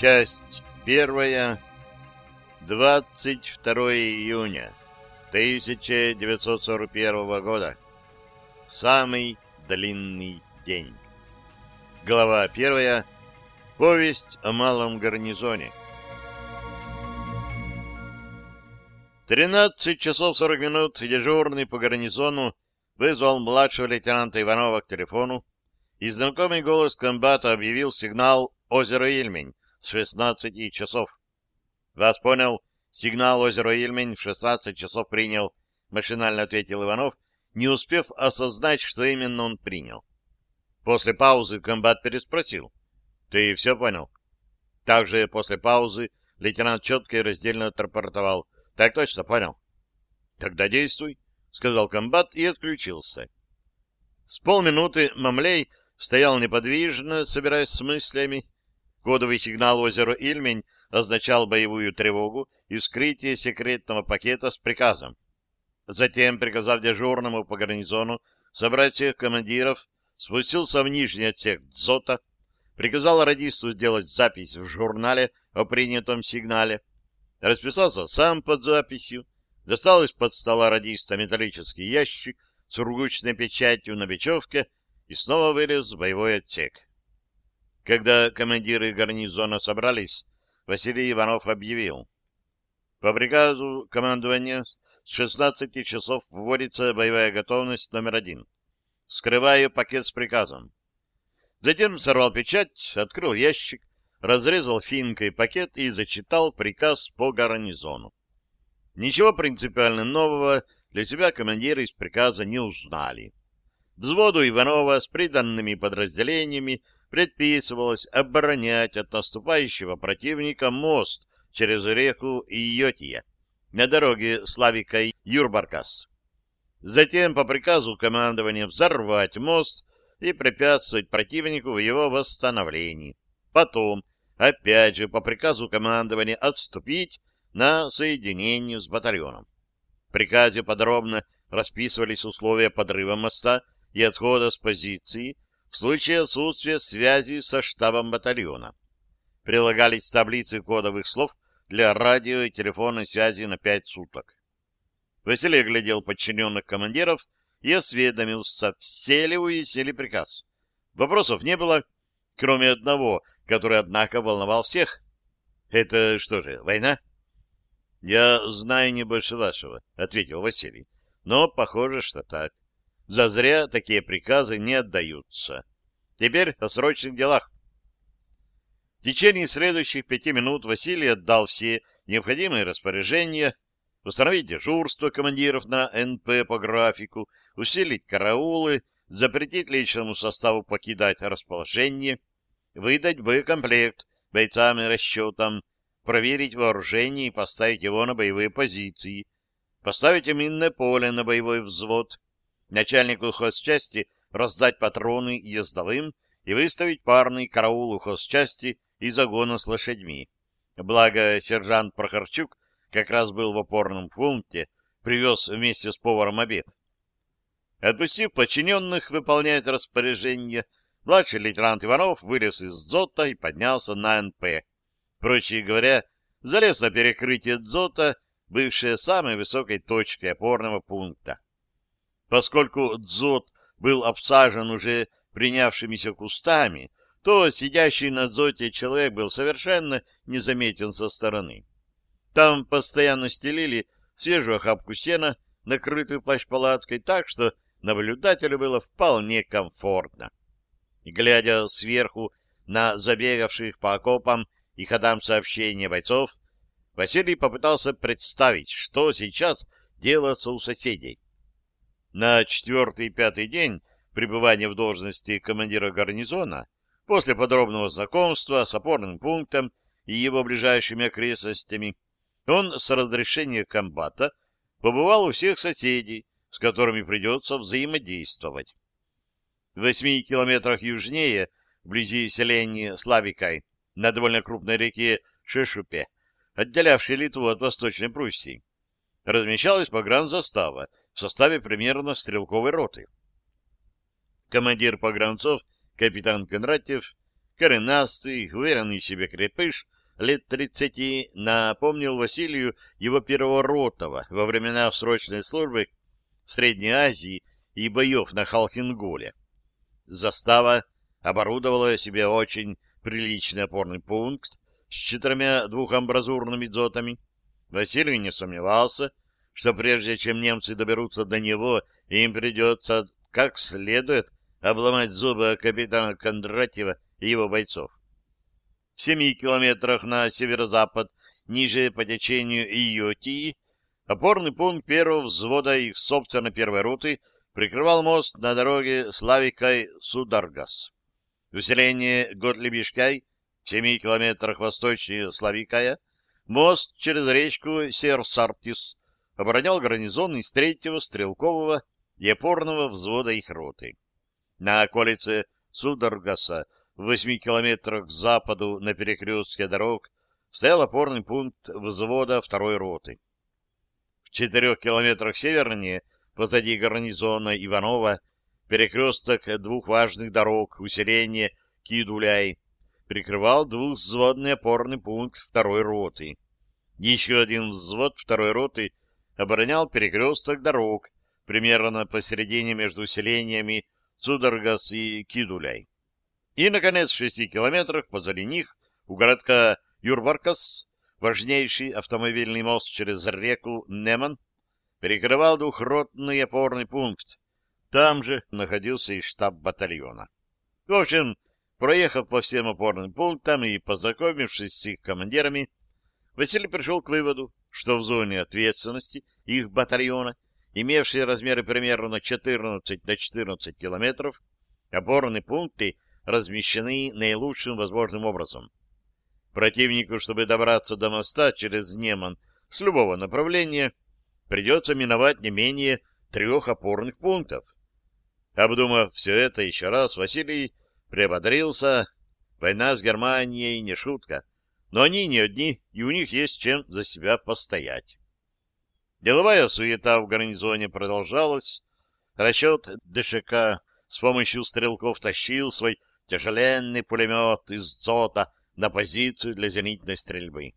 Часть первая. 22 июня 1941 года. Самый длинный день. Глава первая. Повесть о малом гарнизоне. 13 часов 40 минут дежурный по гарнизону вызвал младшего лейтенанта Иванова к телефону, и знакомый голос комбата объявил сигнал «Озеро Ильмень» с 16 часов. «Вас понял. Сигнал «Озеро Ильмень» в 16 часов принял», — машинально ответил Иванов, не успев осознать, что именно он принял. После паузы комбат переспросил. «Ты все понял?» Также после паузы лейтенант четко и раздельно отрапортовал. Так точно, понял. Тогда действуй, сказал комбат и отключился. С полминуты Мамлей стоял неподвижно, собираясь с мыслями. Кодовый сигнал озера Ильмень означал боевую тревогу и вскрытие секретного пакета с приказом. Затем, приказав дежурному по гарнизону собрать всех командиров, спустился в нижний отсек дзота, приказал радисту сделать запись в журнале о принятом сигнале, Расписался сам под записью, достал из-под стола радиста металлический ящик с ургучной печатью на бечевке и снова вылез в боевой отсек. Когда командиры гарнизона собрались, Василий Иванов объявил. По приказу командования с 16 часов вводится боевая готовность номер один. Скрываю пакет с приказом. Затем сорвал печать, открыл ящик, разрезал финкой пакет и зачитал приказ по гарнизону. Ничего принципиально нового для себя командиры из приказа не узнали. Взводу Иванова с приданными подразделениями предписывалось оборонять от наступающего противника мост через реку Иотия на дороге Славика-Юрбаркас. Затем по приказу командования взорвать мост и препятствовать противнику в его восстановлении. Потом опять же по приказу командования отступить на соединение с батальоном. В приказе подробно расписывались условия подрыва моста и отхода с позиции в случае отсутствия связи со штабом батальона. Прилагались таблицы кодовых слов для радио и телефонной связи на пять суток. Василий глядел подчиненных командиров и осведомился, все ли уяснили приказ. Вопросов не было, кроме одного, который, однако, волновал всех. Это что же, война? — Я знаю не больше вашего, — ответил Василий. — Но похоже, что так. Зазря такие приказы не отдаются. Теперь о срочных делах. В течение следующих пяти минут Василий отдал все необходимые распоряжения, установить дежурство командиров на НП по графику, усилить караулы, запретить личному составу покидать расположение, выдать боекомплект бойцам и расчетам, проверить вооружение и поставить его на боевые позиции, поставить минное поле на боевой взвод, начальнику хозчасти раздать патроны ездовым и выставить парный караул у хозчасти и загона с лошадьми. Благо, сержант Прохорчук как раз был в опорном пункте, привез вместе с поваром обед. Отпустив подчиненных выполнять распоряжение, Младший лейтенант Иванов вылез из дзота и поднялся на НП. Проще говоря, залез на перекрытие дзота, бывшее самой высокой точкой опорного пункта. Поскольку дзот был обсажен уже принявшимися кустами, то сидящий на дзоте человек был совершенно незаметен со стороны. Там постоянно стелили свежую охапку сена, накрытую плащ-палаткой, так что наблюдателю было вполне комфортно. Глядя сверху на забегавших по окопам и ходам сообщения бойцов, Василий попытался представить, что сейчас делается у соседей. На четвертый и пятый день пребывания в должности командира гарнизона, после подробного знакомства с опорным пунктом и его ближайшими окрестностями, он с разрешения комбата побывал у всех соседей, с которыми придется взаимодействовать. В восьми километрах южнее, вблизи селения Славикай, на довольно крупной реке Шешупе, отделявшей Литву от Восточной Пруссии, размещалась погранзастава в составе примерно стрелковой роты. Командир погранцов, капитан Кондратьев, коренастый, уверенный в себе крепыш, лет тридцати, напомнил Василию его первого ротова во времена срочной службы в Средней Азии и боев на Халхинголе. Застава оборудовала себе очень приличный опорный пункт с четырьмя двухамбразурными дзотами. Василий не сомневался, что прежде чем немцы доберутся до него, им придется как следует обломать зубы капитана Кондратьева и его бойцов. В семи километрах на северо-запад, ниже по течению Иотии, опорный пункт первого взвода их собственно первой роты прикрывал мост на дороге Славикай-Сударгас. Усиление Готлибишкай в семи километрах восточнее Славикая, мост через речку Серсартис оборонял гарнизон из третьего стрелкового и опорного взвода их роты. На околице Сударгаса в восьми километрах к западу на перекрестке дорог стоял опорный пункт взвода второй роты. В четырех километрах севернее, позади гарнизона Иванова, перекресток двух важных дорог, усиление Кидуляй, прикрывал двухвзводный опорный пункт второй роты. Еще один взвод второй роты оборонял перекресток дорог, примерно посередине между селениями Цударгас и Кидуляй. И, наконец, в шести километрах позади них, у городка Юрваркас, важнейший автомобильный мост через реку Неман, перекрывал двухротный опорный пункт. Там же находился и штаб батальона. В общем, проехав по всем опорным пунктам и познакомившись с их командирами, Василий пришел к выводу, что в зоне ответственности их батальона, имевшие размеры примерно 14 на 14 километров, опорные пункты размещены наилучшим возможным образом. Противнику, чтобы добраться до моста через Неман с любого направления, придется миновать не менее трех опорных пунктов. Обдумав все это еще раз, Василий приободрился. Война с Германией не шутка. Но они не одни, и у них есть чем за себя постоять. Деловая суета в гарнизоне продолжалась. Расчет ДШК с помощью стрелков тащил свой тяжеленный пулемет из ЦОТа на позицию для зенитной стрельбы.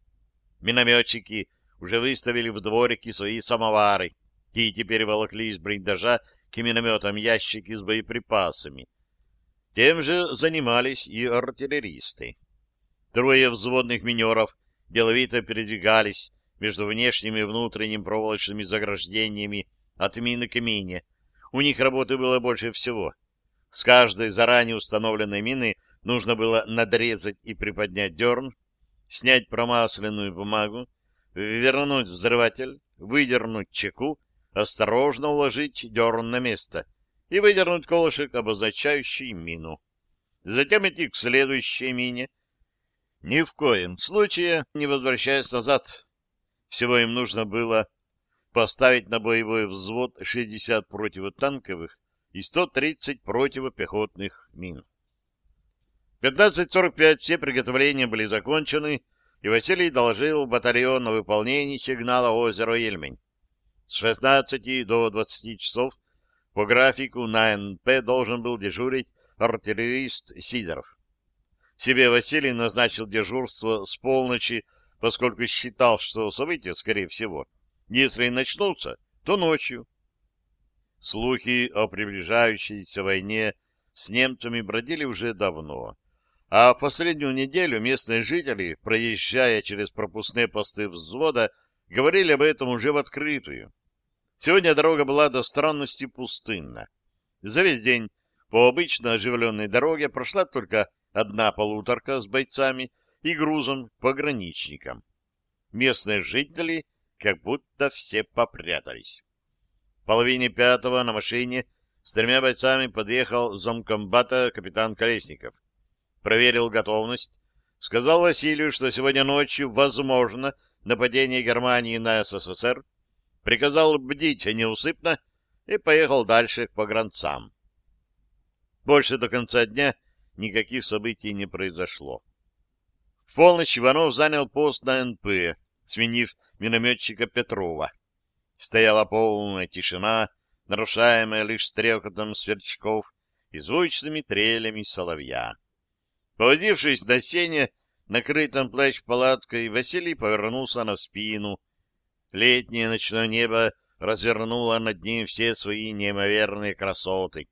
Минометчики уже выставили в дворике свои самовары и теперь волокли из блиндажа к минометам ящики с боеприпасами. Тем же занимались и артиллеристы. Трое взводных минеров деловито передвигались между внешним и внутренним проволочными заграждениями от мины к мине. У них работы было больше всего. С каждой заранее установленной мины нужно было надрезать и приподнять дерн, снять промасленную бумагу, вернуть взрыватель, выдернуть чеку, осторожно уложить дерн на место и выдернуть колышек, обозначающий мину. Затем идти к следующей мине, ни в коем случае не возвращаясь назад. Всего им нужно было поставить на боевой взвод 60 противотанковых и 130 противопехотных мин. В 15.45 все приготовления были закончены, и Василий доложил батальон о выполнении сигнала озера Ельмень. С 16 до 20 часов по графику на НП должен был дежурить артиллерист Сидоров. Себе Василий назначил дежурство с полночи, поскольку считал, что события, скорее всего, если и начнутся, то ночью. Слухи о приближающейся войне с немцами бродили уже давно, а в последнюю неделю местные жители, проезжая через пропускные посты взвода, говорили об этом уже в открытую. Сегодня дорога была до странности пустынна. За весь день по обычно оживленной дороге прошла только одна полуторка с бойцами и грузом пограничникам. Местные жители как будто все попрятались. В половине пятого на машине с тремя бойцами подъехал замкомбата капитан Колесников. Проверил готовность, сказал Василию, что сегодня ночью возможно нападение Германии на СССР, приказал бдить неусыпно и поехал дальше к погранцам. Больше до конца дня никаких событий не произошло. В полночь Иванов занял пост на НП, сменив минометчика Петрова. Стояла полная тишина, нарушаемая лишь стрекотом сверчков и звучными трелями соловья. Поводившись на сене, накрытом плащ-палаткой, Василий повернулся на спину. Летнее ночное небо развернуло над ним все свои неимоверные красоты.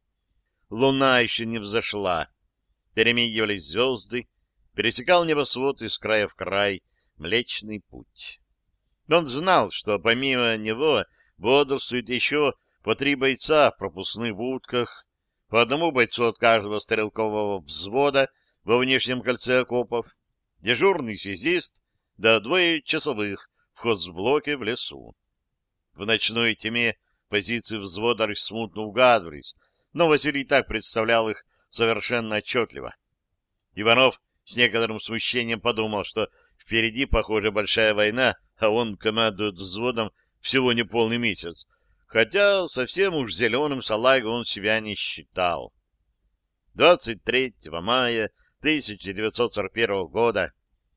Луна еще не взошла. Перемигивались звезды, пересекал небосвод из края в край Млечный Путь. Он знал, что помимо него бодрствует еще по три бойца в пропускных будках, по одному бойцу от каждого стрелкового взвода во внешнем кольце окопов, дежурный связист, да двое часовых в хозблоке в лесу. В ночной тьме позиции взвода лишь смутно угадывались, но Василий так представлял их совершенно отчетливо. Иванов с некоторым смущением подумал, что впереди, похоже, большая война, а он командует взводом всего не полный месяц, хотя совсем уж зеленым салагой он себя не считал. 23 мая 1941 года,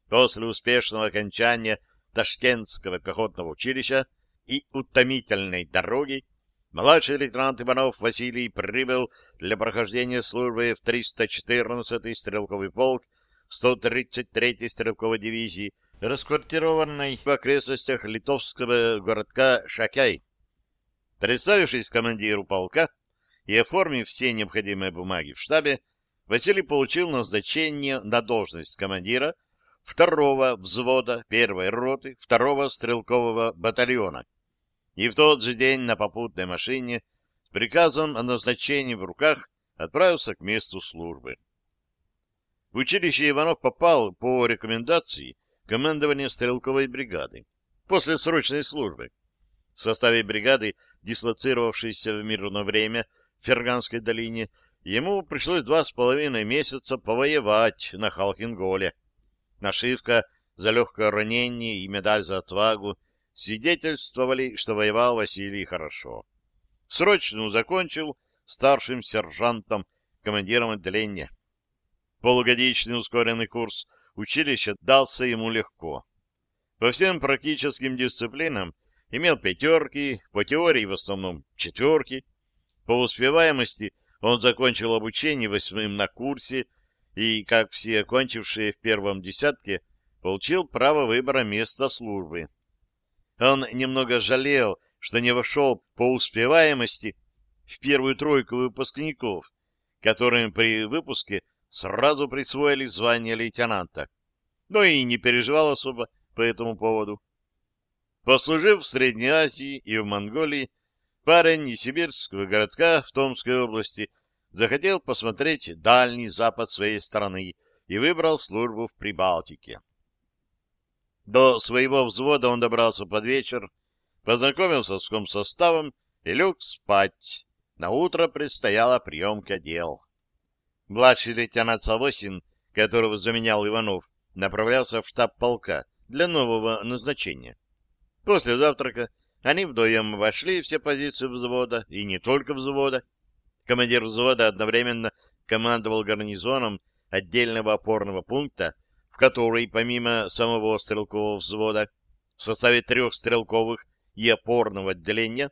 после успешного окончания Ташкентского пехотного училища и утомительной дороги, младший лейтенант Иванов Василий прибыл для прохождения службы в 314-й стрелковый полк 133-й стрелковой дивизии, расквартированной в окрестностях литовского городка Шакяй. Представившись командиру полка и оформив все необходимые бумаги в штабе, Василий получил назначение на должность командира второго взвода первой роты второго стрелкового батальона. И в тот же день на попутной машине приказом о назначении в руках отправился к месту службы. В училище Иванов попал по рекомендации командования стрелковой бригады после срочной службы. В составе бригады, дислоцировавшейся в мирное время в Ферганской долине, ему пришлось два с половиной месяца повоевать на Халкинголе. Нашивка за легкое ранение и медаль за отвагу свидетельствовали, что воевал Василий хорошо. Срочную закончил старшим сержантом, командиром отделения. Полугодичный ускоренный курс училища дался ему легко. По всем практическим дисциплинам имел пятерки, по теории в основном четверки. По успеваемости он закончил обучение восьмым на курсе и, как все окончившие в первом десятке, получил право выбора места службы. Он немного жалел, что не вошел по успеваемости в первую тройку выпускников, которым при выпуске сразу присвоили звание лейтенанта, но и не переживал особо по этому поводу. Послужив в Средней Азии и в Монголии, парень из сибирского городка в Томской области захотел посмотреть дальний запад своей страны и выбрал службу в Прибалтике. До своего взвода он добрался под вечер, познакомился с комсоставом и лег спать. На утро предстояла приемка дел. Младший лейтенант Савосин, которого заменял Иванов, направлялся в штаб полка для нового назначения. После завтрака они вдвоем вошли все позиции взвода, и не только взвода. Командир взвода одновременно командовал гарнизоном отдельного опорного пункта, в который, помимо самого стрелкового взвода, в составе трех стрелковых и опорного отделения,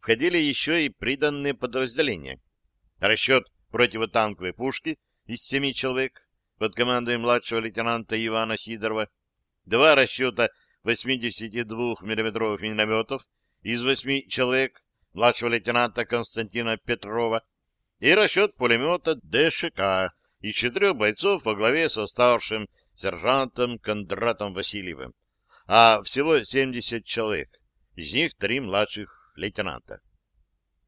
входили еще и приданные подразделения. Расчет противотанковой пушки из семи человек под командой младшего лейтенанта Ивана Сидорова, два расчета 82 миллиметровых минометов из восьми человек младшего лейтенанта Константина Петрова и расчет пулемета ДШК из четырех бойцов во главе со старшим сержантом Кондратом Васильевым, а всего 70 человек, из них три младших лейтенанта.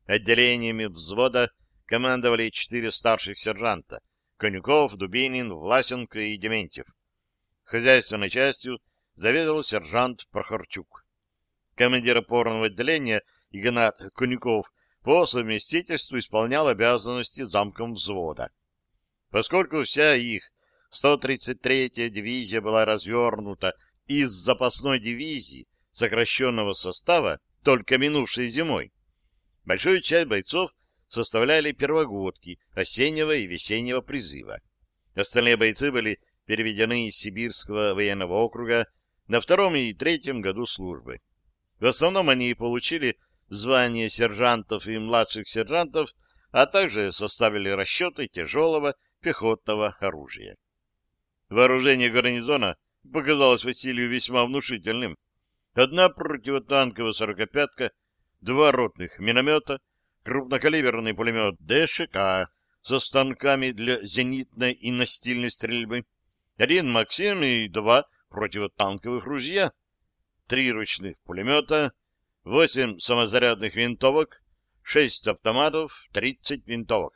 Отделениями взвода командовали четыре старших сержанта — Конюков, Дубинин, Власенко и Дементьев. Хозяйственной частью заведовал сержант Прохорчук. Командир опорного отделения Игнат Конюков по совместительству исполнял обязанности замком взвода. Поскольку вся их 133-я дивизия была развернута из запасной дивизии сокращенного состава только минувшей зимой, большую часть бойцов составляли первогодки осеннего и весеннего призыва. Остальные бойцы были переведены из Сибирского военного округа на втором и третьем году службы. В основном они получили звания сержантов и младших сержантов, а также составили расчеты тяжелого пехотного оружия. Вооружение гарнизона показалось Василию весьма внушительным. Одна противотанковая сорокопятка, два ротных миномета, крупнокалиберный пулемет ДШК со станками для зенитной и настильной стрельбы, один «Максим» и два противотанковых ружья, три ручных пулемета, восемь самозарядных винтовок, шесть автоматов, тридцать винтовок.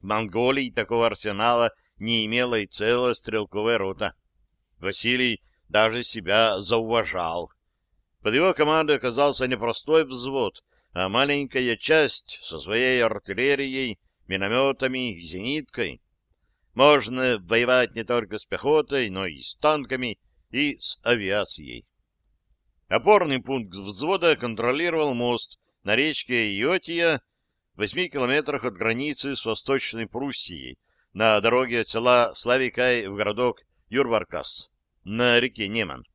В Монголии такого арсенала не имела и целая стрелковая рота. Василий даже себя зауважал. Под его командой оказался не простой взвод, а маленькая часть со своей артиллерией, минометами и зениткой. Можно воевать не только с пехотой, но и с танками, и с авиацией. Опорный пункт взвода контролировал мост на речке Иотия в восьми километрах от границы с Восточной Пруссией на дороге от села Славикай в городок Юрваркас на реке Неман.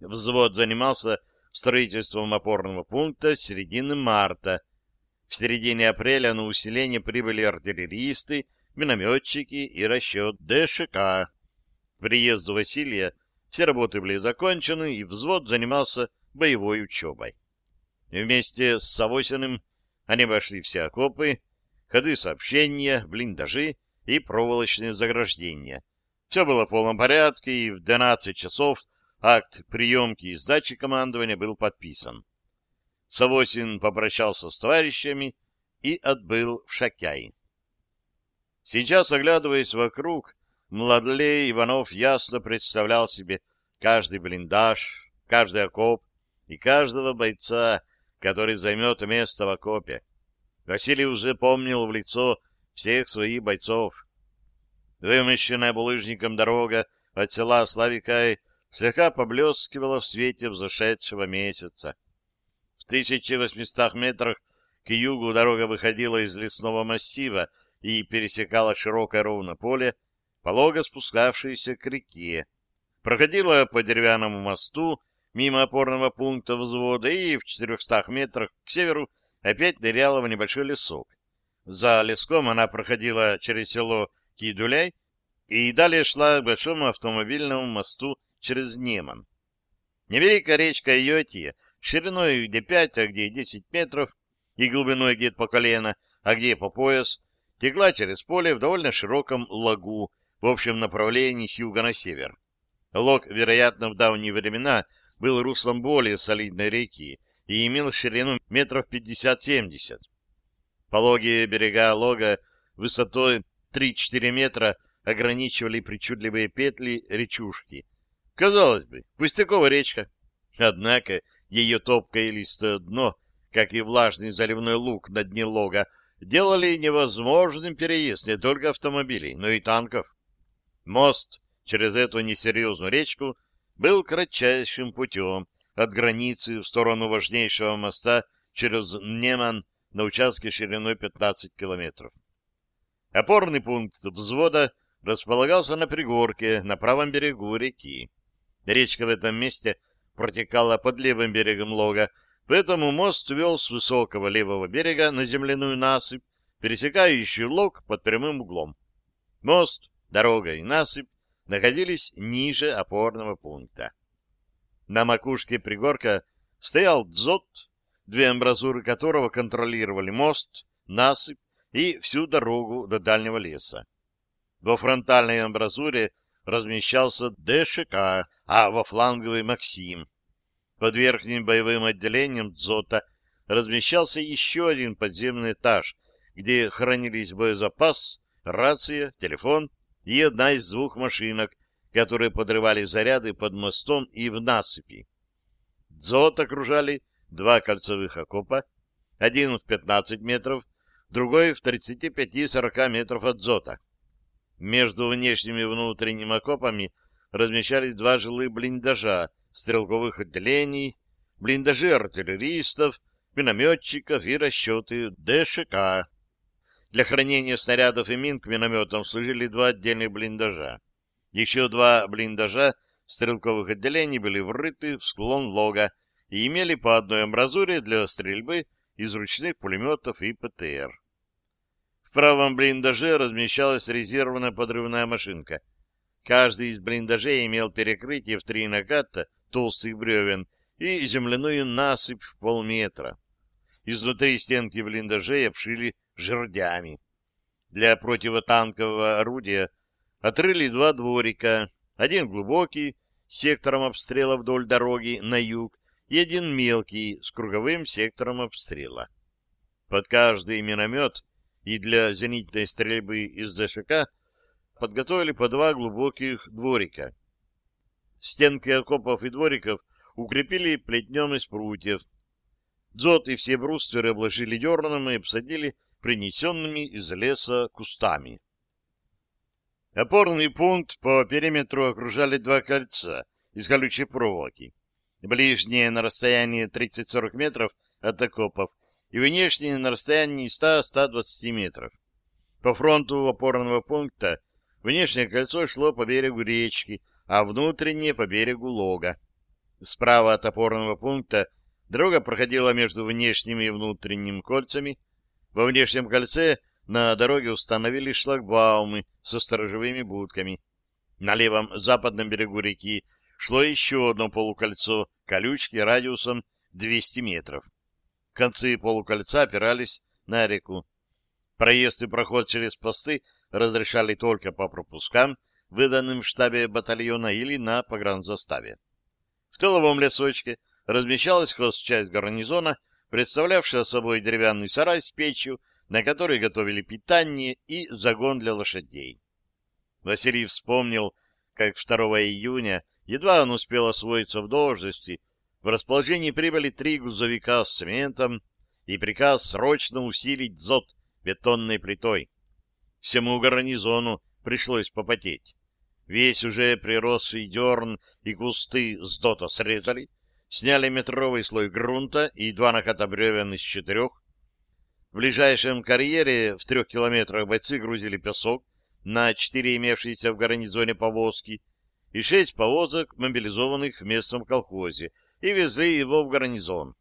Взвод занимался строительством опорного пункта с середины марта. В середине апреля на усиление прибыли артиллеристы, минометчики и расчет ДШК. К приезду Василия все работы были закончены, и взвод занимался боевой учебой. Вместе с Савосиным они обошли все окопы, ходы сообщения, блиндажи и проволочные заграждения. Все было в полном порядке, и в 12 часов акт приемки и сдачи командования был подписан. Савосин попрощался с товарищами и отбыл в Шакяй. Сейчас, оглядываясь вокруг, Младлей Иванов ясно представлял себе каждый блиндаж, каждый окоп и каждого бойца, который займет место в окопе. Василий уже помнил в лицо всех своих бойцов. Вымощенная булыжником дорога от села Славикай слегка поблескивала в свете взошедшего месяца. В 1800 метрах к югу дорога выходила из лесного массива и пересекала широкое ровное поле, полого спускавшийся к реке. Проходила по деревянному мосту мимо опорного пункта взвода и в 400 метрах к северу опять ныряла в небольшой лесок. За леском она проходила через село Кидуляй и далее шла к большому автомобильному мосту через Неман. Невеликая речка Йотия, шириной где 5, а где 10 метров, и глубиной где по колено, а где по пояс, текла через поле в довольно широком лагу, в общем направлении с юга на север. Лог, вероятно, в давние времена был руслом более солидной реки и имел ширину метров 50-70. Пологие берега лога высотой 3-4 метра ограничивали причудливые петли речушки. Казалось бы, пустяковая речка. Однако ее топкое листое дно, как и влажный заливной луг на дне лога, делали невозможным переезд не только автомобилей, но и танков. Мост через эту несерьезную речку был кратчайшим путем от границы в сторону важнейшего моста через Неман на участке шириной 15 километров. Опорный пункт взвода располагался на пригорке на правом берегу реки. Речка в этом месте протекала под левым берегом лога, поэтому мост вел с высокого левого берега на земляную насыпь, пересекающую лог под прямым углом. Мост дорога и насыпь находились ниже опорного пункта. На макушке пригорка стоял дзот, две амбразуры которого контролировали мост, насыпь и всю дорогу до дальнего леса. Во фронтальной амбразуре размещался ДШК, а во фланговой «Максим». Под верхним боевым отделением дзота размещался еще один подземный этаж, где хранились боезапас, рация, телефон и одна из двух машинок, которые подрывали заряды под мостом и в насыпи. Дзот окружали два кольцевых окопа, один в 15 метров, другой в 35-40 метров от дзота. Между внешними и внутренними окопами размещались два жилых блиндажа стрелковых отделений, блиндажи артиллеристов, минометчиков и расчеты ДШК. Для хранения снарядов и мин к минометам служили два отдельных блиндажа. Еще два блиндажа стрелковых отделений были врыты в склон лога и имели по одной амбразуре для стрельбы из ручных пулеметов и ПТР. В правом блиндаже размещалась резервная подрывная машинка. Каждый из блиндажей имел перекрытие в три наката толстых бревен и земляную насыпь в полметра. Изнутри стенки блиндажей обшили жердями. Для противотанкового орудия отрыли два дворика, один глубокий, сектором обстрела вдоль дороги на юг, и один мелкий, с круговым сектором обстрела. Под каждый миномет и для зенитной стрельбы из ДШК подготовили по два глубоких дворика. Стенки окопов и двориков укрепили плетнем из прутьев. Дзот и все брустверы обложили дерном и обсадили принесенными из леса кустами. Опорный пункт по периметру окружали два кольца из колючей проволоки. Ближнее на расстоянии 30-40 метров от окопов и внешнее на расстоянии 100-120 метров. По фронту опорного пункта внешнее кольцо шло по берегу речки, а внутреннее по берегу лога. Справа от опорного пункта дорога проходила между внешним и внутренним кольцами. Во внешнем кольце на дороге установили шлагбаумы со сторожевыми будками. На левом западном берегу реки шло еще одно полукольцо, колючки радиусом 200 метров. Концы полукольца опирались на реку. Проезд и проход через посты разрешали только по пропускам, выданным в штабе батальона или на погранзаставе. В тыловом лесочке размещалась хозчасть гарнизона, представлявшая собой деревянный сарай с печью, на которой готовили питание и загон для лошадей. Василий вспомнил, как 2 июня, едва он успел освоиться в должности, в расположении прибыли три грузовика с цементом и приказ срочно усилить ЗОТ бетонной плитой. Всему гарнизону пришлось попотеть. Весь уже приросший дерн и кусты с дота срезали, сняли метровый слой грунта и два наката бревен из четырех. В ближайшем карьере в трех километрах бойцы грузили песок на четыре имевшиеся в гарнизоне повозки и шесть повозок, мобилизованных в местном колхозе, и везли его в гарнизон.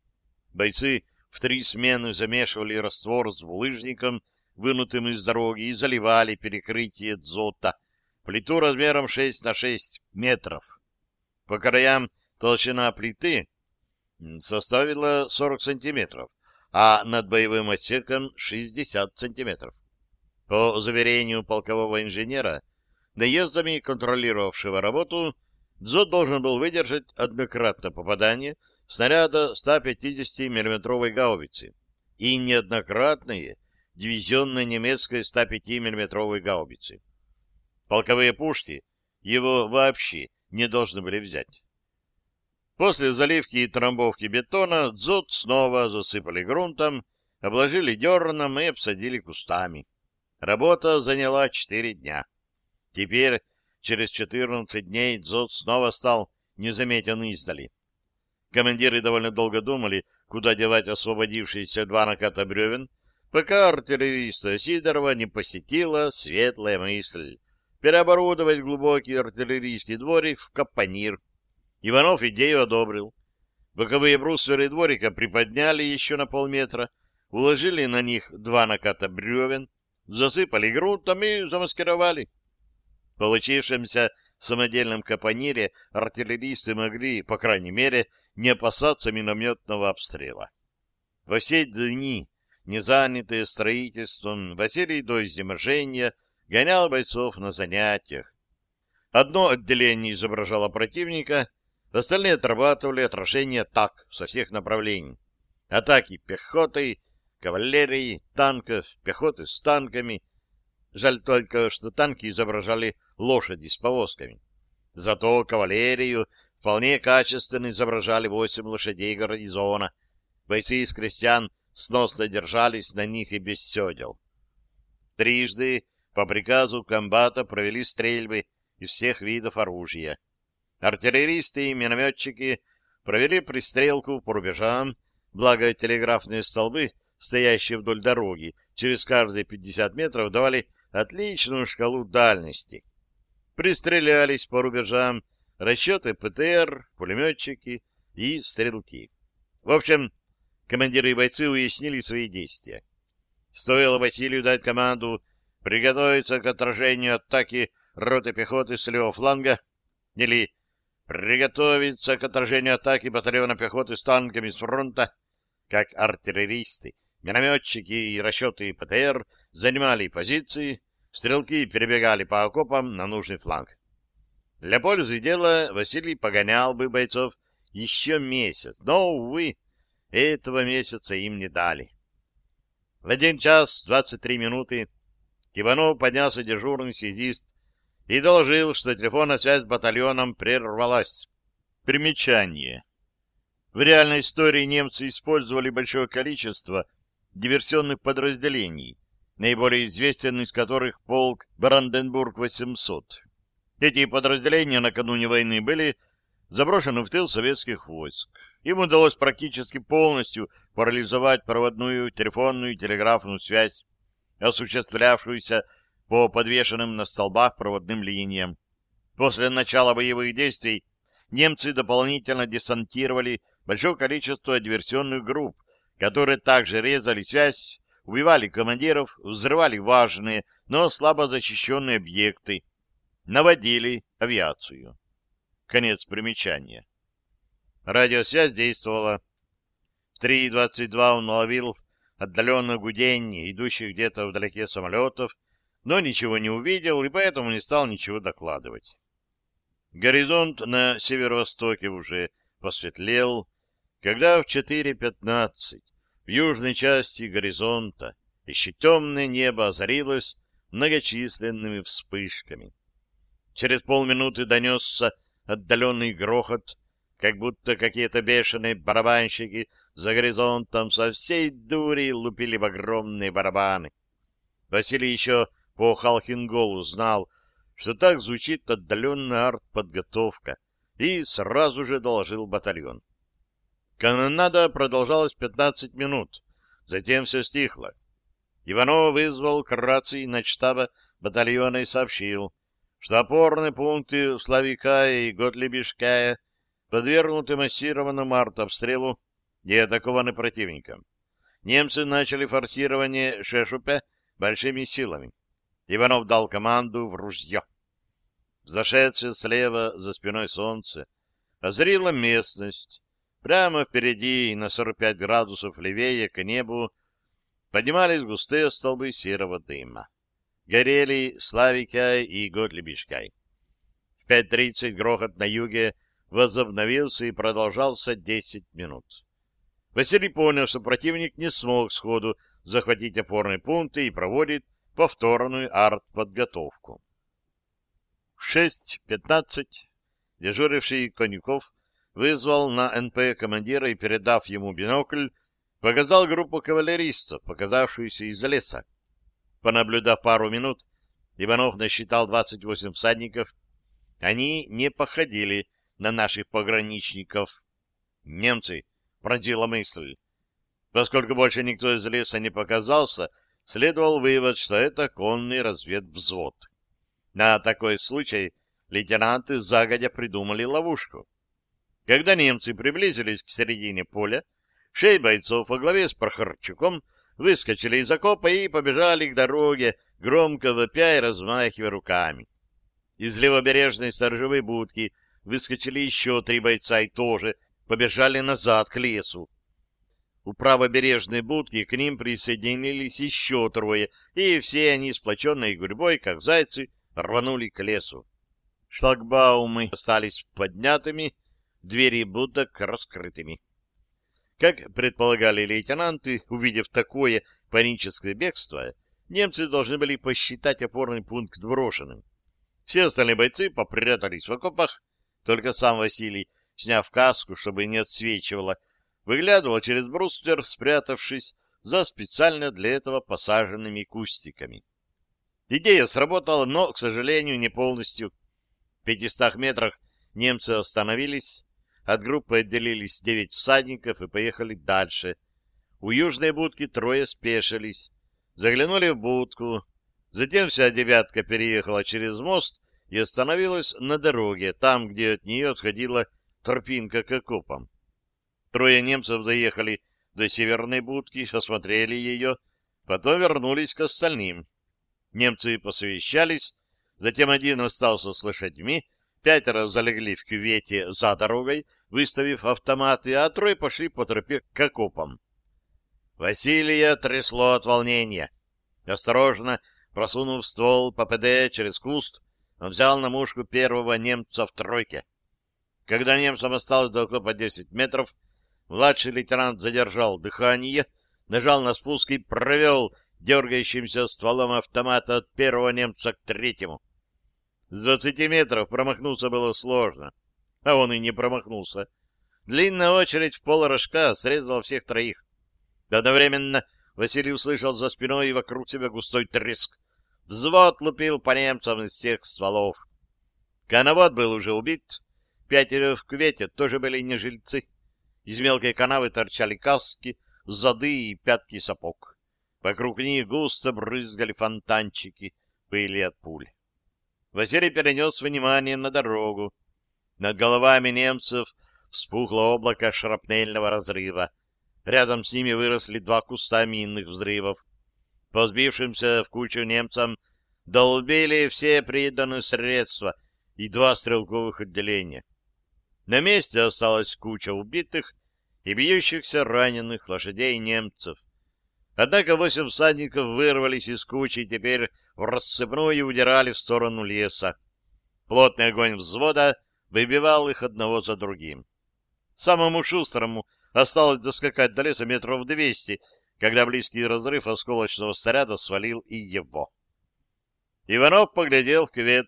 Бойцы в три смены замешивали раствор с булыжником, вынутым из дороги, и заливали перекрытие дзота, плиту размером 6 на 6 метров. По краям толщина плиты составила 40 сантиметров, а над боевым отсеком 60 сантиметров. По заверению полкового инженера, наездами контролировавшего работу, Дзот должен был выдержать однократное попадание снаряда 150 миллиметровой гаубицы и неоднократные дивизионной немецкой 105 миллиметровой гаубицы. Полковые пушки его вообще не должны были взять. После заливки и трамбовки бетона дзот снова засыпали грунтом, обложили дерном и обсадили кустами. Работа заняла четыре дня. Теперь, через четырнадцать дней, дзот снова стал незаметен издали. Командиры довольно долго думали, куда девать освободившиеся два наката бревен, пока артиллериста Сидорова не посетила светлая мысль переоборудовать глубокий артиллерийский дворик в капонир. Иванов идею одобрил. Боковые брустверы дворика приподняли еще на полметра, уложили на них два наката бревен, засыпали грунтом и замаскировали. В получившемся самодельном капонире артиллеристы могли, по крайней мере, не опасаться минометного обстрела. Во все дни, не занятые строительством, Василий до изнеможения гонял бойцов на занятиях. Одно отделение изображало противника, остальные отрабатывали отражение атак со всех направлений. Атаки пехотой, кавалерии, танков, пехоты с танками. Жаль только, что танки изображали лошади с повозками. Зато кавалерию вполне качественно изображали восемь лошадей гарнизона. Бойцы из крестьян сносно держались на них и без седел. Трижды по приказу комбата провели стрельбы из всех видов оружия. Артиллеристы и минометчики провели пристрелку по рубежам, благо телеграфные столбы, стоящие вдоль дороги, через каждые 50 метров давали отличную шкалу дальности. Пристрелялись по рубежам расчеты ПТР, пулеметчики и стрелки. В общем, командиры и бойцы уяснили свои действия. Стоило Василию дать команду приготовиться к отражению атаки роты пехоты с левого фланга или приготовиться к отражению атаки батальона пехоты с танками с фронта, как артиллеристы, минометчики и расчеты ПТР занимали позиции, стрелки перебегали по окопам на нужный фланг. Для пользы дела Василий погонял бы бойцов еще месяц, но, увы, этого месяца им не дали. В один час двадцать три минуты Иванов поднялся дежурный связист и доложил, что телефонная связь с батальоном прервалась. Примечание. В реальной истории немцы использовали большое количество диверсионных подразделений, наиболее известен из которых полк Бранденбург-800. Эти подразделения накануне войны были заброшены в тыл советских войск. Им удалось практически полностью парализовать проводную телефонную и телеграфную связь, осуществлявшуюся по подвешенным на столбах проводным линиям. После начала боевых действий немцы дополнительно десантировали большое количество диверсионных групп, которые также резали связь, убивали командиров, взрывали важные, но слабо защищенные объекты, наводили авиацию. Конец примечания. Радиосвязь действовала. В 3.22 он ловил отдаленное гудение идущих где-то вдалеке самолетов, но ничего не увидел и поэтому не стал ничего докладывать. Горизонт на северо-востоке уже посветлел, когда в 4.15 в южной части горизонта еще темное небо озарилось многочисленными вспышками. Через полминуты донесся отдаленный грохот, как будто какие-то бешеные барабанщики за горизонтом со всей дури лупили в огромные барабаны. Василий еще по Халхинголу знал, что так звучит отдаленная артподготовка, и сразу же доложил батальон. Канонада продолжалась 15 минут, затем все стихло. Иванов вызвал к рации начштаба батальона и сообщил, что опорные пункты Славикая и Готлибишкая подвергнуты массированному артобстрелу и атакованы противником. Немцы начали форсирование Шешупе большими силами. Иванов дал команду в ружье. Зашедшее слева за спиной солнце озрила местность. Прямо впереди, на 45 градусов левее к небу, поднимались густые столбы серого дыма. Горели Славикай и Готлибишкай. В 5.30 грохот на юге возобновился и продолжался 10 минут. Василий понял, что противник не смог сходу захватить опорные пункты и проводит повторную артподготовку. В 6.15 дежуривший Конюков вызвал на НП командира и, передав ему бинокль, показал группу кавалеристов, показавшуюся из леса. Понаблюдав пару минут, Иванов насчитал 28 всадников. Они не походили на наших пограничников. Немцы, пронзила мысль. Поскольку больше никто из леса не показался, следовал вывод, что это конный разведвзвод. На такой случай лейтенанты загодя придумали ловушку. Когда немцы приблизились к середине поля, шесть бойцов во главе с Прохорчуком выскочили из окопа и побежали к дороге, громко вопя и размахивая руками. Из левобережной сторожевой будки выскочили еще три бойца и тоже побежали назад к лесу. У правобережной будки к ним присоединились еще трое, и все они, сплоченной гурьбой, как зайцы, рванули к лесу. Шлагбаумы остались поднятыми, двери будок раскрытыми. Как предполагали лейтенанты, увидев такое паническое бегство, немцы должны были посчитать опорный пункт брошенным. Все остальные бойцы попрятались в окопах, только сам Василий, сняв каску, чтобы не отсвечивало, выглядывал через бруствер, спрятавшись за специально для этого посаженными кустиками. Идея сработала, но, к сожалению, не полностью. В пятистах метрах немцы остановились, от группы отделились девять всадников и поехали дальше. У южной будки трое спешились, заглянули в будку, затем вся девятка переехала через мост и остановилась на дороге, там, где от нее отходила тропинка к окопам. Трое немцев заехали до северной будки, осмотрели ее, потом вернулись к остальным. Немцы посовещались, Затем один остался с лошадьми, пятеро залегли в кювете за дорогой, выставив автоматы, а трое пошли по тропе к окопам. Василия трясло от волнения. Осторожно, просунув ствол ППД через куст, взял на мушку первого немца в тройке. Когда немцам осталось до окопа 10 метров, младший лейтенант задержал дыхание, нажал на спуск и провел дергающимся стволом автомата от первого немца к третьему. С двадцати метров промахнуться было сложно, а он и не промахнулся. Длинная очередь в полрожка срезала всех троих. Одновременно Василий услышал за спиной и вокруг себя густой треск. Взвод лупил по немцам из всех стволов. Коновод был уже убит. Пятеро в кювете тоже были не жильцы. Из мелкой канавы торчали каски, зады и пятки сапог. Вокруг них густо брызгали фонтанчики пыли от пуль. Василий перенес внимание на дорогу. Над головами немцев вспухло облако шрапнельного разрыва. Рядом с ними выросли два куста минных взрывов. По сбившимся в кучу немцам долбили все приданные средства и два стрелковых отделения. На месте осталась куча убитых и бьющихся раненых лошадей немцев. Однако восемь всадников вырвались из кучи и теперь в рассыпную удирали в сторону леса. Плотный огонь взвода выбивал их одного за другим. Самому шустрому осталось доскакать до леса метров двести, когда близкий разрыв осколочного снаряда свалил и его. Иванов поглядел в кювет.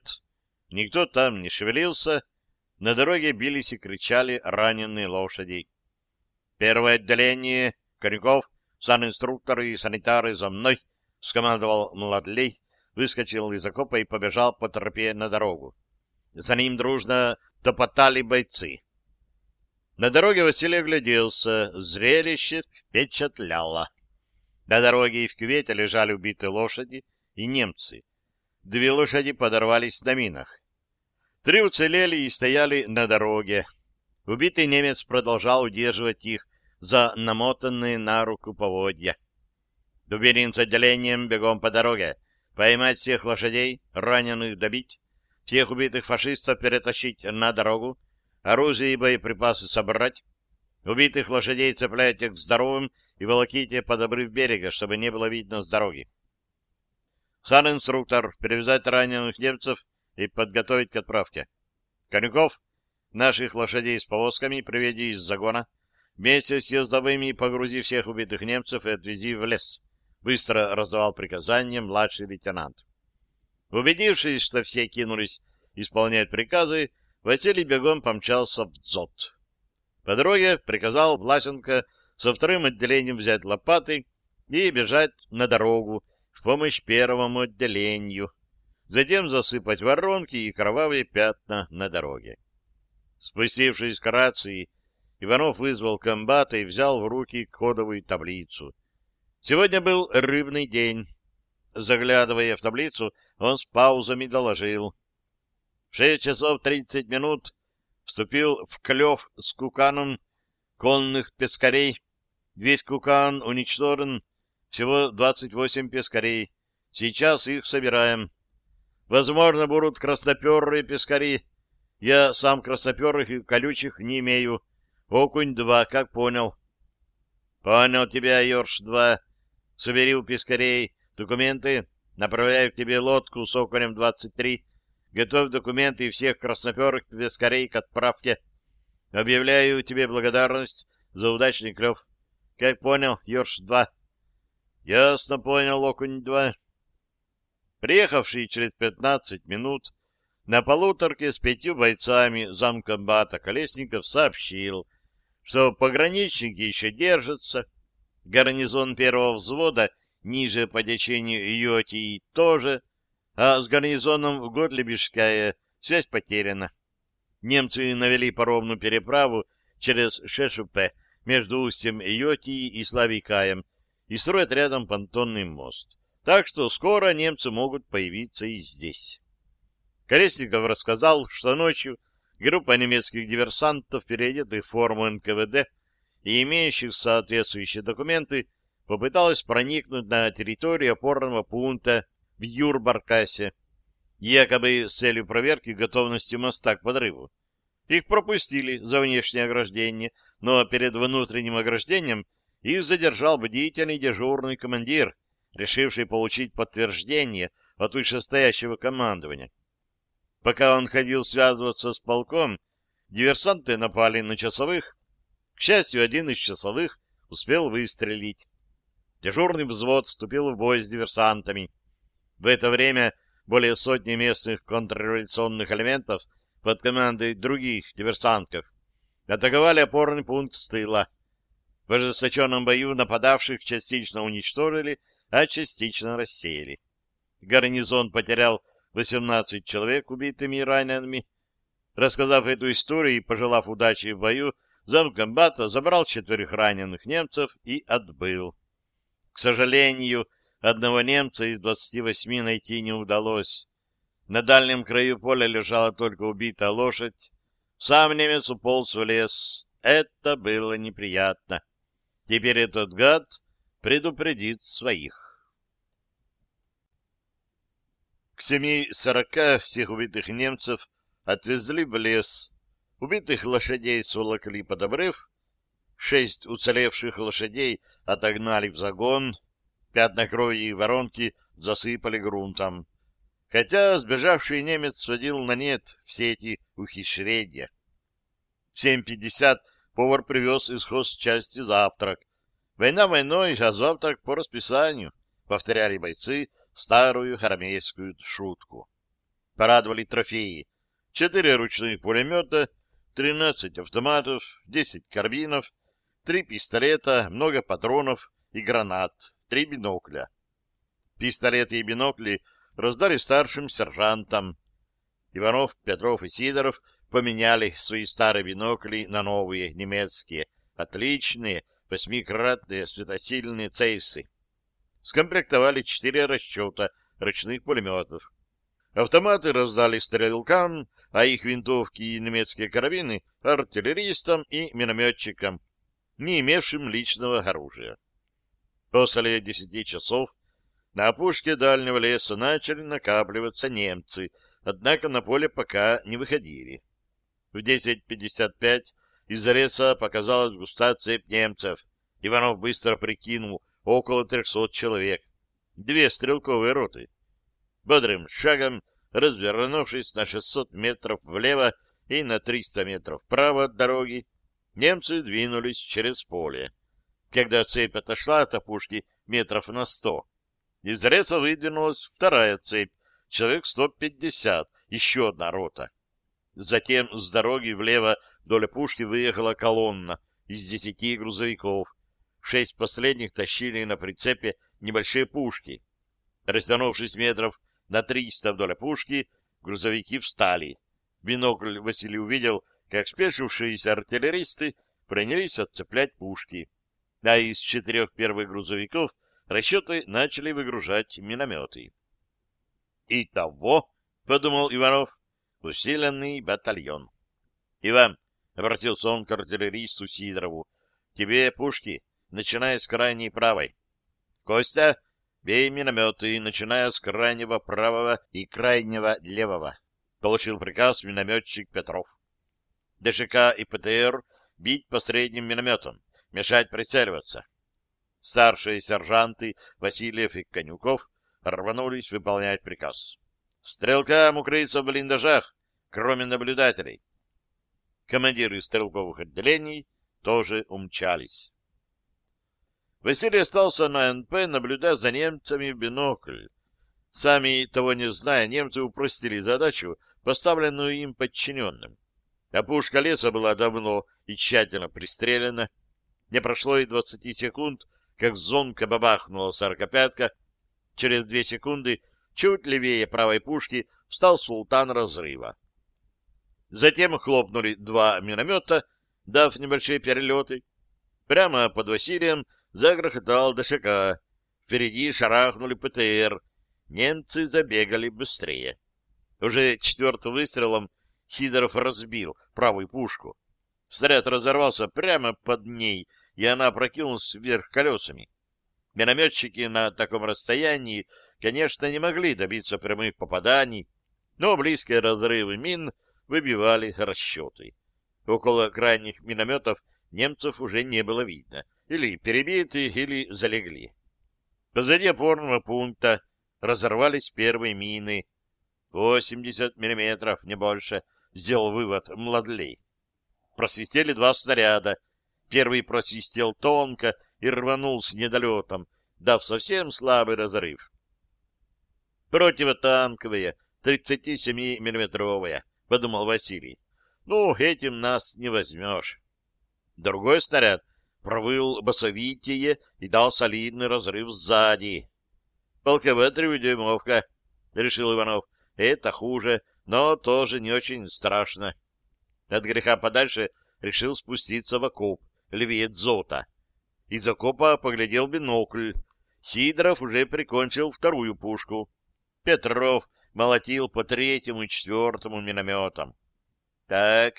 Никто там не шевелился. На дороге бились и кричали раненые лошади. Первое отделение Коньков санинструкторы и санитары за мной, — скомандовал Младлей, выскочил из окопа и побежал по тропе на дорогу. За ним дружно топотали бойцы. На дороге Василий огляделся, зрелище впечатляло. На дороге и в кювете лежали убитые лошади и немцы. Две лошади подорвались на минах. Три уцелели и стояли на дороге. Убитый немец продолжал удерживать их за намотанные на руку поводья. Дубинин с отделением бегом по дороге. Поймать всех лошадей, раненых добить, всех убитых фашистов перетащить на дорогу, оружие и боеприпасы собрать, убитых лошадей цепляйте к здоровым и волоките под обрыв берега, чтобы не было видно с дороги. Сан-инструктор перевязать раненых немцев и подготовить к отправке. Конюков, наших лошадей с повозками приведи из загона, Вместе с ездовыми погрузи всех убитых немцев и отвези в лес. Быстро раздавал приказания младший лейтенант. Убедившись, что все кинулись исполнять приказы, Василий бегом помчался в дзот. По дороге приказал Власенко со вторым отделением взять лопаты и бежать на дорогу в помощь первому отделению, затем засыпать воронки и кровавые пятна на дороге. Спустившись к рации, Иванов вызвал комбата и взял в руки кодовую таблицу. Сегодня был рыбный день. Заглядывая в таблицу, он с паузами доложил. В шесть часов тридцать минут вступил в клев с куканом конных пескарей. Весь кукан уничтожен, всего двадцать восемь пескарей. Сейчас их собираем. Возможно, будут красноперые пескари. Я сам красноперых и колючих не имею. Окунь-2, как понял? Понял тебя, Йорш-2. Собери у пескарей документы, направляю к тебе лодку с окунем-23. Готовь документы и всех красноперых пескарей к отправке. Объявляю тебе благодарность за удачный клев. Как понял, Йорш-2? Ясно понял, Окунь-2. Приехавший через пятнадцать минут на полуторке с пятью бойцами замкомбата Колесников сообщил, что пограничники еще держатся, гарнизон первого взвода ниже по течению Йотии тоже, а с гарнизоном в Готлебешкая связь потеряна. Немцы навели паромную переправу через Шешупе между устьем Йотии и Славикаем и строят рядом понтонный мост. Так что скоро немцы могут появиться и здесь. Колесников рассказал, что ночью Группа немецких диверсантов, переодетых в форму НКВД и имеющих соответствующие документы, попыталась проникнуть на территорию опорного пункта в Юрбаркасе. якобы с целью проверки готовности моста к подрыву. Их пропустили за внешнее ограждение, но перед внутренним ограждением их задержал бдительный дежурный командир, решивший получить подтверждение от вышестоящего командования. Пока он ходил связываться с полком, диверсанты напали на часовых. К счастью, один из часовых успел выстрелить. Дежурный взвод вступил в бой с диверсантами. В это время более сотни местных контрреволюционных элементов под командой других диверсантов атаковали опорный пункт с тыла. В ожесточенном бою нападавших частично уничтожили, а частично рассеяли. Гарнизон потерял 18 человек убитыми и ранеными. Рассказав эту историю и пожелав удачи в бою, замкомбата забрал четверых раненых немцев и отбыл. К сожалению, одного немца из 28 найти не удалось. На дальнем краю поля лежала только убитая лошадь. Сам немец уполз в лес. Это было неприятно. Теперь этот гад предупредит своих. К семи сорока всех убитых немцев отвезли в лес. Убитых лошадей сволокли под обрыв. Шесть уцелевших лошадей отогнали в загон. Пятна крови и воронки засыпали грунтом. Хотя сбежавший немец сводил на нет все эти ухищрения. В 7.50 повар привез из хозчасти завтрак. Война войной, а завтрак по расписанию, повторяли бойцы старую армейскую шутку. Порадовали трофеи. Четыре ручных пулемета, тринадцать автоматов, десять карбинов, три пистолета, много патронов и гранат, три бинокля. Пистолеты и бинокли раздали старшим сержантам. Иванов, Петров и Сидоров поменяли свои старые бинокли на новые немецкие, отличные, восьмикратные светосильные цейсы. Скомплектовали четыре расчета ручных пулеметов. Автоматы раздали стрелкам, а их винтовки и немецкие карабины — артиллеристам и минометчикам, не имевшим личного оружия. После десяти часов на опушке дальнего леса начали накапливаться немцы, однако на поле пока не выходили. В 10.55 из-за леса показалась густая цепь немцев. Иванов быстро прикинул около 300 человек. Две стрелковые роты. Бодрым шагом, развернувшись на 600 метров влево и на 300 метров вправо от дороги, немцы двинулись через поле. Когда цепь отошла от опушки метров на сто, из леса выдвинулась вторая цепь, человек 150, еще одна рота. Затем с дороги влево вдоль пушки выехала колонна из десяти грузовиков. Шесть последних тащили на прицепе небольшие пушки. Растянувшись метров на триста вдоль пушки, грузовики встали. бинокль Василий увидел, как спешившиеся артиллеристы принялись отцеплять пушки. А из четырех первых грузовиков расчеты начали выгружать минометы. «Итого», — подумал Иванов, — «усиленный батальон». «Иван», — обратился он к артиллеристу Сидорову, — «тебе пушки, начиная с крайней правой. Костя, бей минометы, начиная с крайнего правого и крайнего левого», — получил приказ минометчик Петров. ДШК и ПТР бить по средним минометам, мешать прицеливаться. Старшие сержанты Васильев и Конюков рванулись выполнять приказ. Стрелкам укрыться в блиндажах, кроме наблюдателей. Командиры стрелковых отделений тоже умчались. Василий остался на НП, наблюдая за немцами в бинокль. Сами того не зная, немцы упростили задачу, поставленную им подчиненным. Опушка леса была давно и тщательно пристрелена. Не прошло и двадцати секунд, как зонка бабахнула сорокопятка. Через две секунды чуть левее правой пушки встал султан разрыва. Затем хлопнули два миномета, дав небольшие перелеты. Прямо под Василием загрохотал ДШК. Впереди шарахнули ПТР. Немцы забегали быстрее. Уже четвертым выстрелом Сидоров разбил правую пушку. Снаряд разорвался прямо под ней, и она опрокинулась вверх колесами. Минометчики на таком расстоянии, конечно, не могли добиться прямых попаданий, но близкие разрывы мин выбивали расчеты. Около крайних минометов немцев уже не было видно. Или перебиты, или залегли. Позади опорного пункта разорвались первые мины. 80 миллиметров, не больше, сделал вывод Младлей. Просвистели два снаряда. Первый просвистел тонко и рванул с недолетом, дав совсем слабый разрыв. Противотанковая, 37-миллиметровая, подумал Василий. Ну, этим нас не возьмешь. Другой снаряд провыл басовитие и дал солидный разрыв сзади. Полковая трехдюймовка, — решил Иванов. Это хуже, но тоже не очень страшно. От греха подальше решил спуститься в окоп, левее дзота. Из окопа поглядел бинокль. Сидоров уже прикончил вторую пушку. Петров молотил по третьему и четвертому минометам. — Так,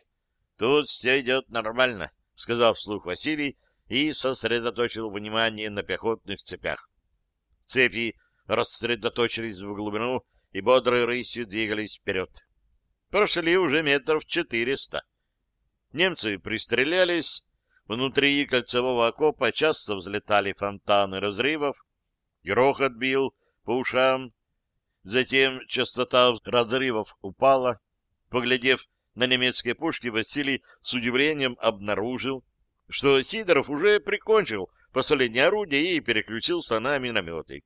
тут все идет нормально, — сказал вслух Василий и сосредоточил внимание на пехотных цепях. Цепи рассредоточились в глубину и бодрой рысью двигались вперед. Прошли уже метров четыреста. Немцы пристрелялись, внутри кольцевого окопа часто взлетали фонтаны разрывов, грохот бил по ушам, затем частота разрывов упала. Поглядев на немецкие пушки, Василий с удивлением обнаружил, что Сидоров уже прикончил последнее орудие и переключился на минометы.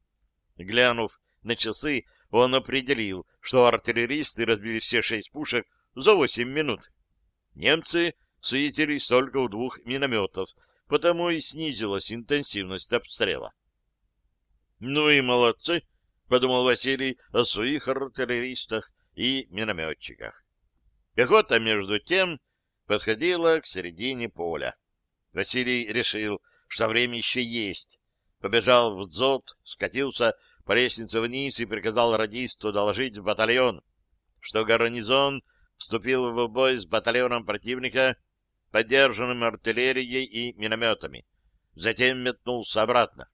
Глянув на часы, он определил, что артиллеристы разбили все шесть пушек за восемь минут. Немцы суетились только у двух минометов, потому и снизилась интенсивность обстрела. — Ну и молодцы, — подумал Василий о своих артиллеристах и минометчиках. Пехота, между тем, подходила к середине поля. Василий решил, что время еще есть. Побежал в дзот, скатился по лестнице вниз и приказал радисту доложить в батальон, что гарнизон вступил в бой с батальоном противника, поддержанным артиллерией и минометами. Затем метнулся обратно.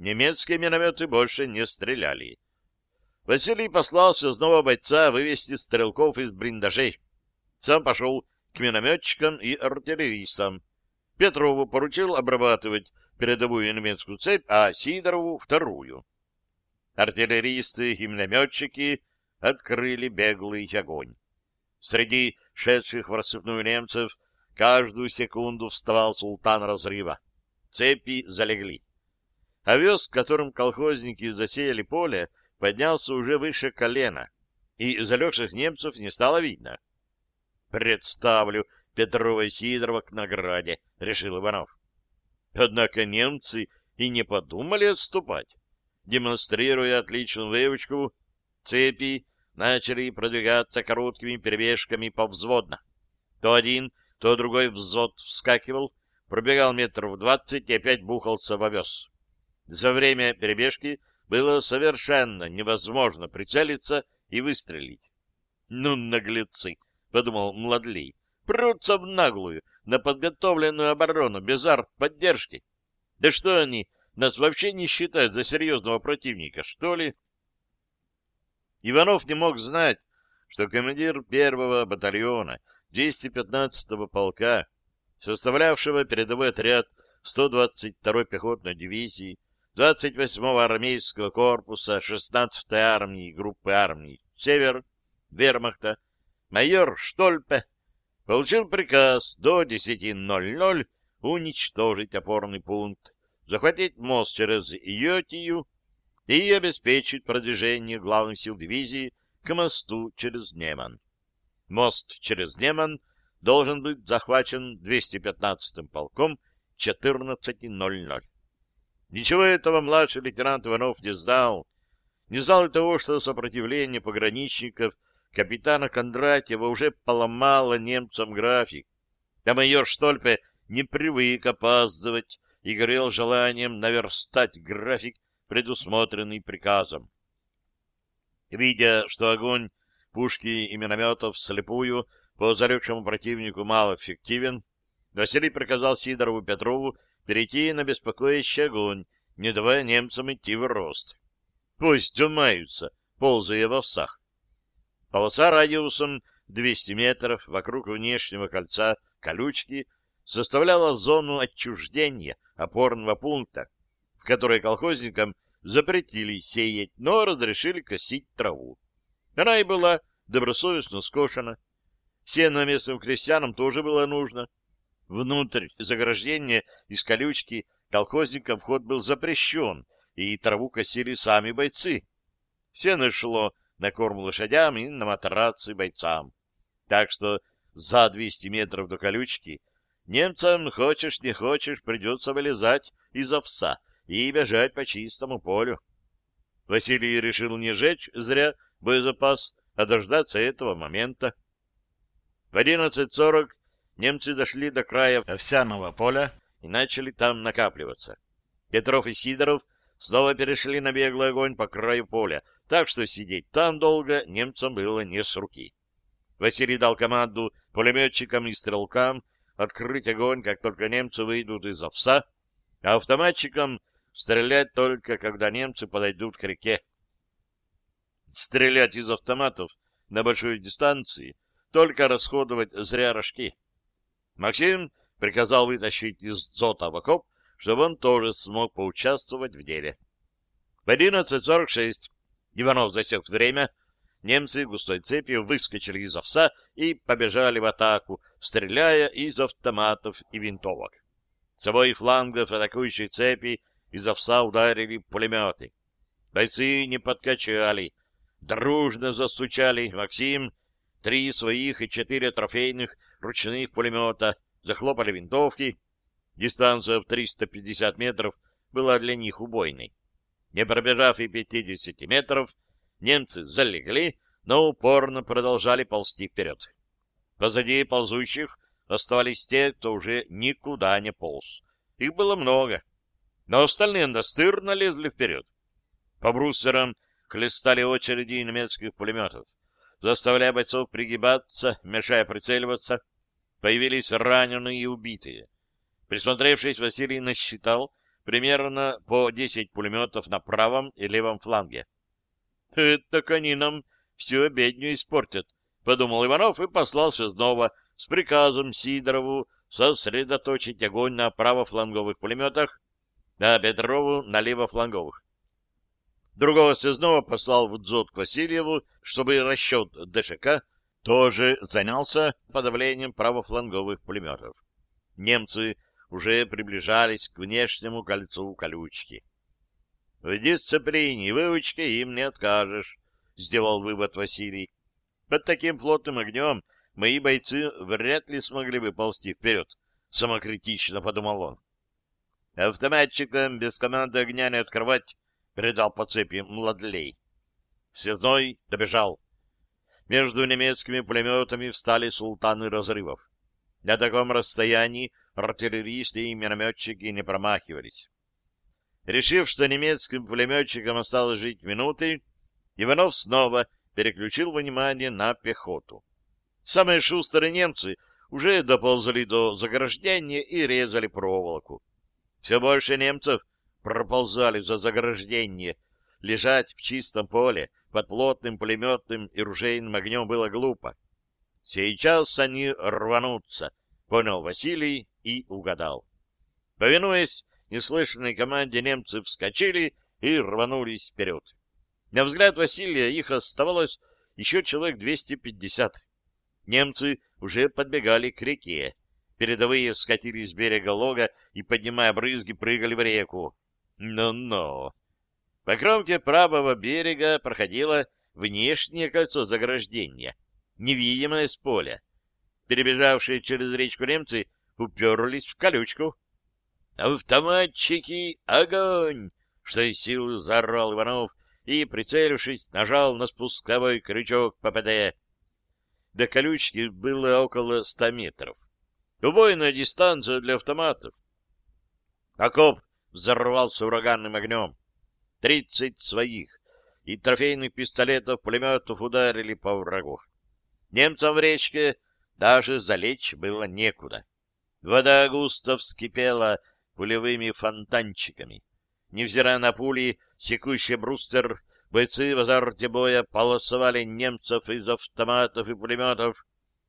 Немецкие минометы больше не стреляли. Василий послал связного бойца вывести стрелков из блиндажей. Сам пошел к минометчикам и артиллеристам. Петрову поручил обрабатывать передовую немецкую цепь, а Сидорову — вторую. Артиллеристы и минометчики открыли беглый огонь. Среди шедших в рассыпную немцев каждую секунду вставал султан разрыва. Цепи залегли. Овес, которым колхозники засеяли поле, поднялся уже выше колена, и залегших немцев не стало видно. «Представлю Петрова и Сидорова к награде», — решил Иванов. Однако немцы и не подумали отступать демонстрируя отличную выучку, цепи начали продвигаться короткими перебежками повзводно. То один, то другой взвод вскакивал, пробегал метров двадцать и опять бухался в овес. За время перебежки было совершенно невозможно прицелиться и выстрелить. «Ну, наглецы!» — подумал Младлей. «Прутся в наглую, на подготовленную оборону, без арт-поддержки. Да что они нас вообще не считают за серьезного противника, что ли? Иванов не мог знать, что командир первого батальона 215-го полка, составлявшего передовой отряд 122-й пехотной дивизии, 28-го армейского корпуса 16-й армии группы армий «Север» вермахта, майор Штольпе, получил приказ до 10.00 уничтожить опорный пункт захватить мост через Йотию и обеспечить продвижение главных сил дивизии к мосту через Неман. Мост через Неман должен быть захвачен 215-м полком 14.00. Ничего этого младший лейтенант Иванов не знал. Не знал и того, что сопротивление пограничников капитана Кондратьева уже поломало немцам график. А майор Штольпе не привык опаздывать и горел желанием наверстать график, предусмотренный приказом. Видя, что огонь пушки и минометов слепую по залегшему противнику малоэффективен, Василий приказал Сидорову Петрову перейти на беспокоящий огонь, не давая немцам идти в рост. Пусть умаются, ползая в овсах. Полоса радиусом 200 метров вокруг внешнего кольца колючки составляла зону отчуждения опорного пункта, в которой колхозникам запретили сеять, но разрешили косить траву. Она и была добросовестно скошена. Сено местным крестьянам тоже было нужно. Внутрь заграждения из колючки колхозникам вход был запрещен, и траву косили сами бойцы. Сено шло на корм лошадям и на матрацы бойцам. Так что за 200 метров до колючки немцам, хочешь не хочешь, придется вылезать из овса и бежать по чистому полю. Василий решил не жечь зря боезапас, а дождаться этого момента. В 11.40 немцы дошли до края овсяного поля и начали там накапливаться. Петров и Сидоров снова перешли на беглый огонь по краю поля, так что сидеть там долго немцам было не с руки. Василий дал команду пулеметчикам и стрелкам открыть огонь, как только немцы выйдут из овса, а автоматчикам стрелять только, когда немцы подойдут к реке. Стрелять из автоматов на большой дистанции только расходовать зря рожки. Максим приказал вытащить из дзота в окоп, чтобы он тоже смог поучаствовать в деле. В 11.46 Иванов засек время, немцы густой цепью выскочили из овса и побежали в атаку, стреляя из автоматов и винтовок. С обоих флангов атакующей цепи из овса ударили пулеметы. Бойцы не подкачали, дружно застучали Максим, три своих и четыре трофейных ручных пулемета, захлопали винтовки. Дистанция в 350 метров была для них убойной. Не пробежав и 50 метров, немцы залегли, но упорно продолжали ползти вперед. Позади ползущих оставались те, кто уже никуда не полз. Их было много, но остальные настырно лезли вперед. По брустерам хлестали очереди немецких пулеметов, заставляя бойцов пригибаться, мешая прицеливаться. Появились раненые и убитые. Присмотревшись, Василий насчитал примерно по 10 пулеметов на правом и левом фланге. — Это они нам всю обедню испортят, — подумал Иванов и послал снова с приказом Сидорову сосредоточить огонь на правофланговых пулеметах, а Петрову на левофланговых. Другого связного послал в дзот к Васильеву, чтобы расчет ДШК тоже занялся подавлением правофланговых пулеметов. Немцы уже приближались к внешнему кольцу колючки. — В дисциплине и выучке им не откажешь, — сделал вывод Василий. Под таким плотным огнем мои бойцы вряд ли смогли бы ползти вперед, — самокритично подумал он. Автоматчикам без команды огня не открывать, передал по цепи Младлей. Связной добежал. Между немецкими пулеметами встали султаны разрывов. На таком расстоянии артиллеристы и минометчики не промахивались. Решив, что немецким пулеметчикам осталось жить минуты, Иванов снова переключил внимание на пехоту. Самые шустрые немцы уже доползали до заграждения и резали проволоку. Все больше немцев проползали за заграждение. Лежать в чистом поле под плотным пулеметным и ружейным огнем было глупо. Сейчас они рванутся, понял Василий и угадал. Повинуясь неслышанной команде, немцы вскочили и рванулись вперед. На взгляд Василия их оставалось еще человек 250. Немцы уже подбегали к реке. Передовые скатились с берега лога и, поднимая брызги, прыгали в реку. Ну-ну. По кромке правого берега проходило внешнее кольцо заграждения, невидимое с поля. Перебежавшие через речку немцы уперлись в колючку. «Автоматчики, огонь!» — что из силы заорал Иванов и, прицелившись, нажал на спусковой крючок ППД. До колючки было около ста метров. Убойная дистанция для автоматов. Окоп взорвался ураганным огнем. Тридцать своих и трофейных пистолетов, пулеметов ударили по врагу. Немцам в речке даже залечь было некуда. Вода густо вскипела пулевыми фонтанчиками. Невзирая на пули, секущий брустер бойцы в азарте боя полосовали немцев из автоматов и пулеметов,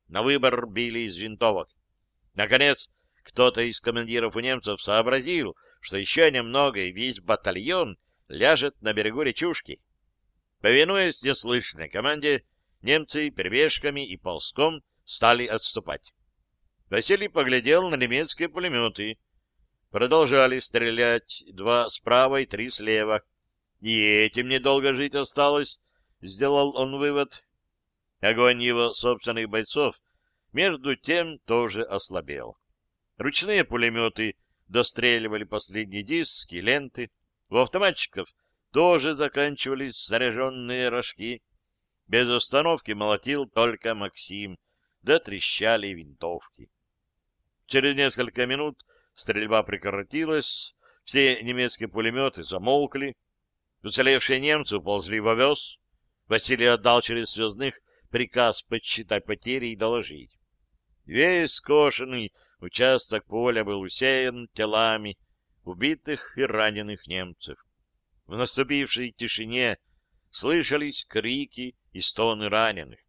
на выбор били из винтовок. Наконец, кто-то из командиров у немцев сообразил, что еще немного и весь батальон ляжет на берегу речушки. Повинуясь неслышной команде, немцы перебежками и ползком стали отступать. Василий поглядел на немецкие пулеметы. Продолжали стрелять два справа и три слева. И этим недолго жить осталось, сделал он вывод. Огонь его собственных бойцов между тем тоже ослабел. Ручные пулеметы достреливали последние диски, ленты. У автоматчиков тоже заканчивались заряженные рожки. Без остановки молотил только Максим, да трещали винтовки. Через несколько минут стрельба прекратилась, все немецкие пулеметы замолкли, уцелевшие немцы уползли в овес. Василий отдал через связных приказ подсчитать потери и доложить. Весь скошенный участок поля был усеян телами убитых и раненых немцев. В наступившей тишине слышались крики и стоны раненых.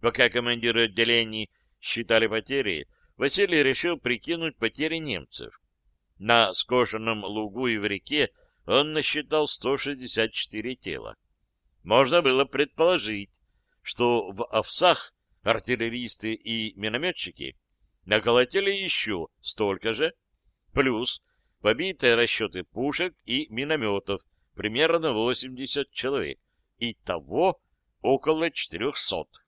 Пока командиры отделений считали потери, Василий решил прикинуть потери немцев. На скошенном лугу и в реке он насчитал 164 тела. Можно было предположить, что в овсах артиллеристы и минометчики наколотили еще столько же, плюс побитые расчеты пушек и минометов, примерно 80 человек. и того около 400.